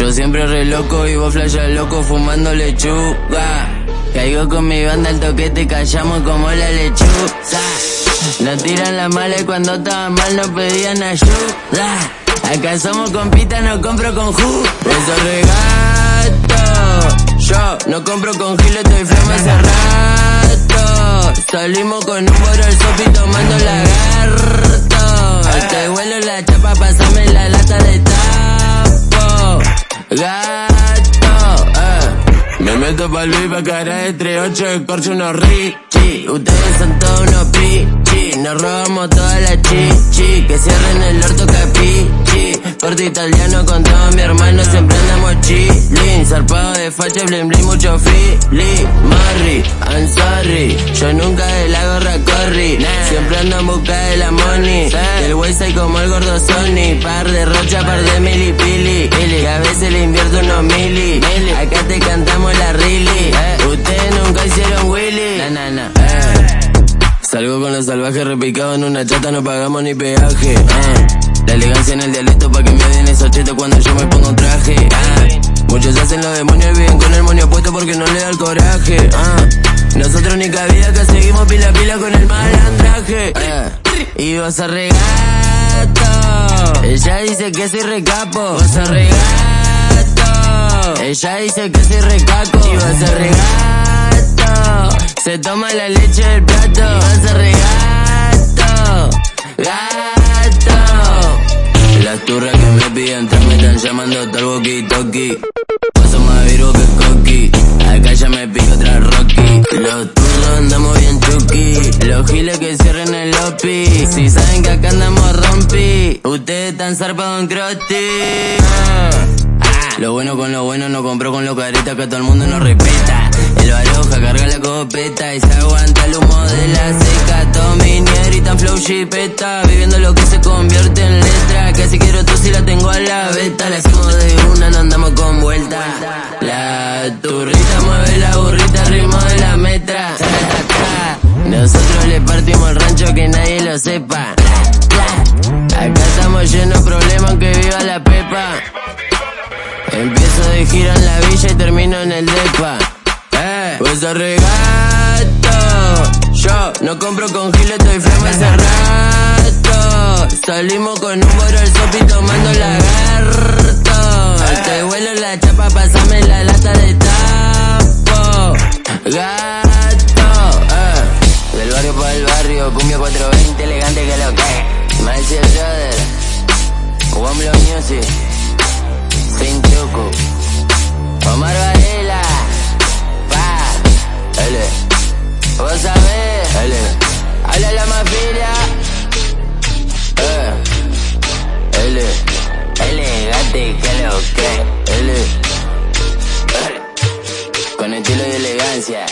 Yo siempre re loco y vos flasha loco fumando lechuga. Caigo con mi banda al toquete, callamos como la lechuza. No tiran la mala y cuando estaba mal no pedían ayuda. Acá somos compita, no compro con ju. Eso regato. Yo no compro con gil, estoy flama hace. Salimos con un boro al sopi tomando lagarto. Me meto pa'l viva, cara entre ocho, corcho unos richi. Ustedes son todos unos pichi. Nos robamos toda la chichi. Que cierren el orto capichi. Corte italiano con todos mi hermano, siempre andamos chilling. Zarpado de facha, bling bling, mucho feeling. Marry, I'm sorry. Yo nunca de la gorra Siempre ando en busca de la money. Del Wayside como el gordo Sony. Par de rocha, par de milipili. Y a veces le invierto unos mili. Acá te cantamos la really. Ustedes nunca hicieron Willy. Na, na, na. Eh. Salgo con los salvajes repicados en una chata, no pagamos ni peaje. ah. La elegancia en el dialecto pa' que me den esos chetos cuando yo me pongo un traje. ah. Muchos hacen los demonios y viven con el moño puesto porque no le da el coraje. Nosotros ni cabida que seguimos pila a pila con el malandraje. ah. Y vos a regato. Ella dice que soy recapo. Vos a regato. Ella dice que soy recaco. Y vos a regato. Se toma la leche del plato. Y vas a regato. Gato. Las turras que me piden tras me están llamando tal walkie Los turros andamos bien chuki. Los giles que cierren el lopi. Si saben que acá andamos rompi. Ustedes están zarpados en croti. Ah. Lo bueno con lo bueno no compró con lo carita que todo el mundo nos respeta. El baloja carga la copeta y se aguanta el humo de la seca. Tommy tan flow chipeta, viviendo lo que se convierte en letra. Casi quiero tú si la tengo a la beta. La hacemos de una, Nosotros le partimos el rancho que nadie lo sepa. Acá estamos llenos de problemas, aunque viva la pepa. Empiezo de gira en la villa y termino en el depa. Eh, pues a regato. Yo no compro con gil, estoy flama hace rato. Salimos con un boro al sopi tomando lagarto. Te vuelo la chapa, pasame la lata de tapo. Gato, 420, elegante que lo que. Marcia Brother, Block Music. Sin truco. Omar Varela. Pa. L. Vos sabés. L. Habla la mafia. Eh. L. Elegante que lo que. L. Con estilo y elegancia.